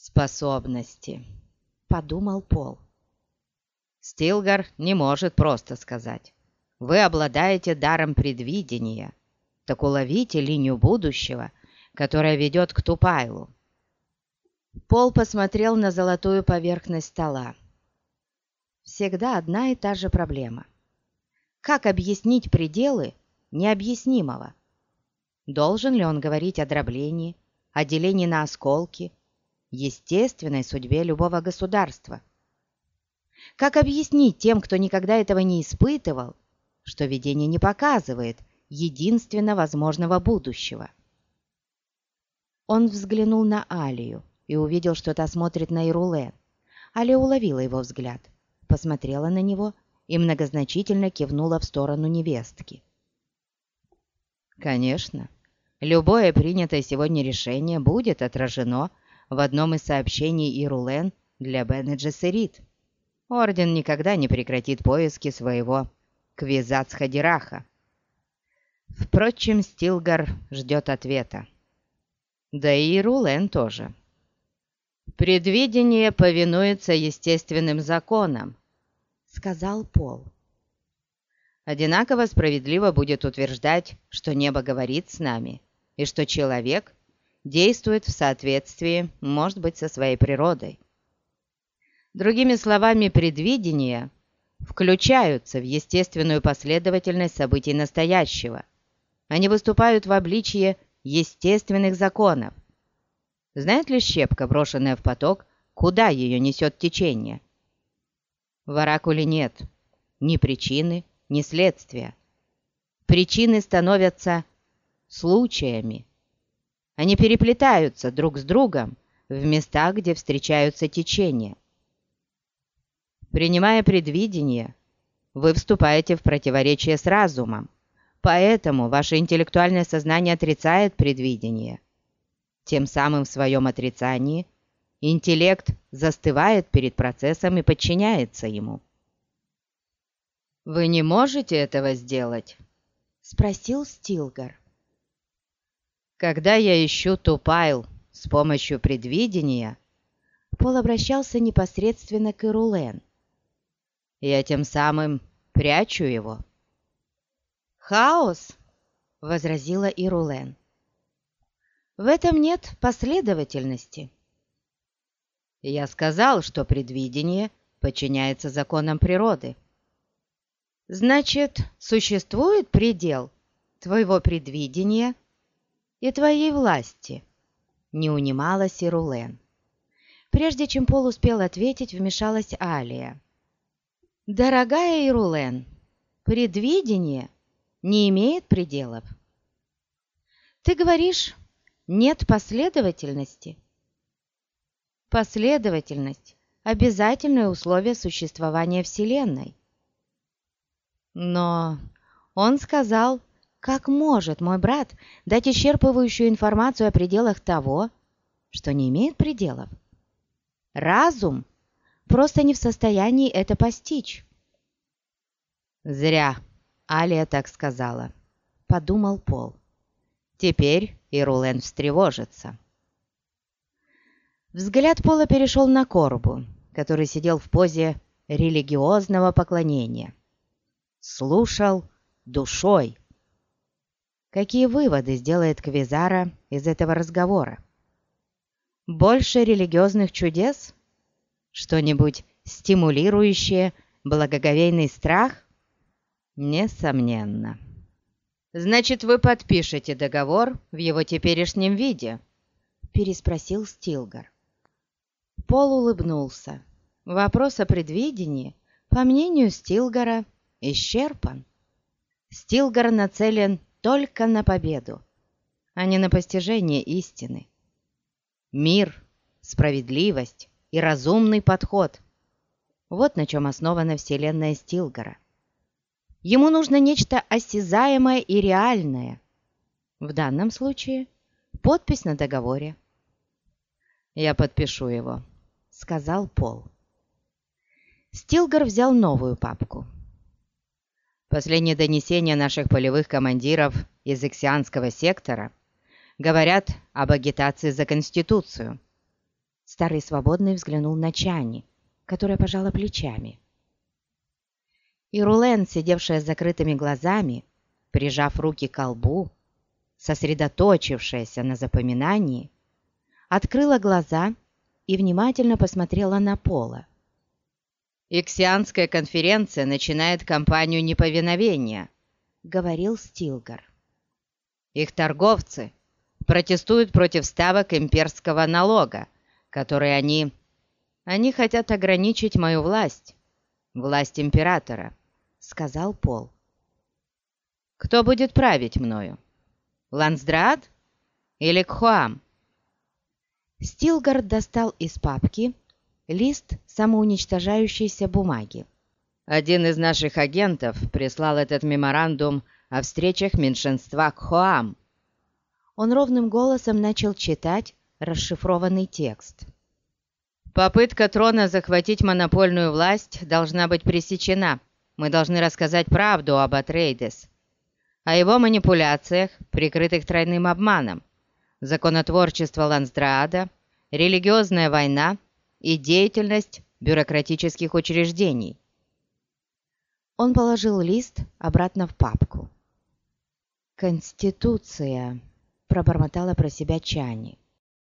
способности, подумал Пол. Стилгар не может просто сказать. Вы обладаете даром предвидения. Так уловите линию будущего, которая ведет к Тупайлу. Пол посмотрел на золотую поверхность стола. Всегда одна и та же проблема. Как объяснить пределы необъяснимого? Должен ли он говорить о дроблении, о делении на осколки, естественной судьбе любого государства? Как объяснить тем, кто никогда этого не испытывал, что видение не показывает единственно возможного будущего? Он взглянул на Алию и увидел, что та смотрит на Ирулен. Алия уловила его взгляд, посмотрела на него и многозначительно кивнула в сторону невестки. Конечно, любое принятое сегодня решение будет отражено в одном из сообщений Ирулен для Бене Джессерит. Орден никогда не прекратит поиски своего Квизац-Хадираха. Впрочем, Стилгар ждет ответа. Да и Ирулен тоже. «Предвидение повинуется естественным законам», — сказал Пол. «Одинаково справедливо будет утверждать, что небо говорит с нами, и что человек действует в соответствии, может быть, со своей природой. Другими словами, предвидения включаются в естественную последовательность событий настоящего. Они выступают в обличье естественных законов. Знает ли щепка, брошенная в поток, куда ее несет течение? В оракуле нет ни причины, ни следствия. Причины становятся случаями. Они переплетаются друг с другом в местах, где встречаются течения. Принимая предвидение, вы вступаете в противоречие с разумом, поэтому ваше интеллектуальное сознание отрицает предвидение. Тем самым в своем отрицании интеллект застывает перед процессом и подчиняется ему. «Вы не можете этого сделать?» — спросил Стилгар. «Когда я ищу Тупайл с помощью предвидения...» Пол обращался непосредственно к Ирулен я тем самым прячу его». «Хаос!» — возразила Ирулен. «В этом нет последовательности». «Я сказал, что предвидение подчиняется законам природы». «Значит, существует предел твоего предвидения и твоей власти?» Не унималась Ирулен. Прежде чем Пол успел ответить, вмешалась Алия. Дорогая Ирулен, предвидение не имеет пределов. Ты говоришь, нет последовательности. Последовательность – обязательное условие существования Вселенной. Но он сказал, как может мой брат дать исчерпывающую информацию о пределах того, что не имеет пределов? Разум просто не в состоянии это постичь. «Зря Алия так сказала», — подумал Пол. «Теперь Ирулен встревожится». Взгляд Пола перешел на Корбу, который сидел в позе религиозного поклонения. Слушал душой. Какие выводы сделает Квизара из этого разговора? Больше религиозных чудес? Что-нибудь стимулирующее благоговейный страх? Несомненно. «Значит, вы подпишете договор в его теперешнем виде?» переспросил Стилгар. Пол улыбнулся. Вопрос о предвидении, по мнению Стилгара, исчерпан. Стилгар нацелен только на победу, а не на постижение истины. Мир, справедливость, и разумный подход. Вот на чем основана вселенная Стилгора. Ему нужно нечто осязаемое и реальное. В данном случае подпись на договоре. «Я подпишу его», — сказал Пол. Стилгар взял новую папку. Последние донесения наших полевых командиров из Иксианского сектора говорят об агитации за Конституцию. Старый свободный взглянул на Чани, которая пожала плечами. И Рулен, сидевшая с закрытыми глазами, прижав руки к колбу, сосредоточившаяся на запоминании, открыла глаза и внимательно посмотрела на Пола. «Иксианская конференция начинает кампанию неповиновения», — говорил Стилгар. «Их торговцы протестуют против ставок имперского налога, который они... Они хотят ограничить мою власть, власть императора», — сказал Пол. «Кто будет править мною? Лансдрад или Кхуам?» Стилгард достал из папки лист самоуничтожающейся бумаги. «Один из наших агентов прислал этот меморандум о встречах меньшинства Кхоам». Он ровным голосом начал читать расшифрованный текст. «Попытка трона захватить монопольную власть должна быть пресечена. Мы должны рассказать правду об Атрейдес, о его манипуляциях, прикрытых тройным обманом, законотворчество Лансдраада, религиозная война и деятельность бюрократических учреждений. Он положил лист обратно в папку. «Конституция», — пробормотала про себя Чани.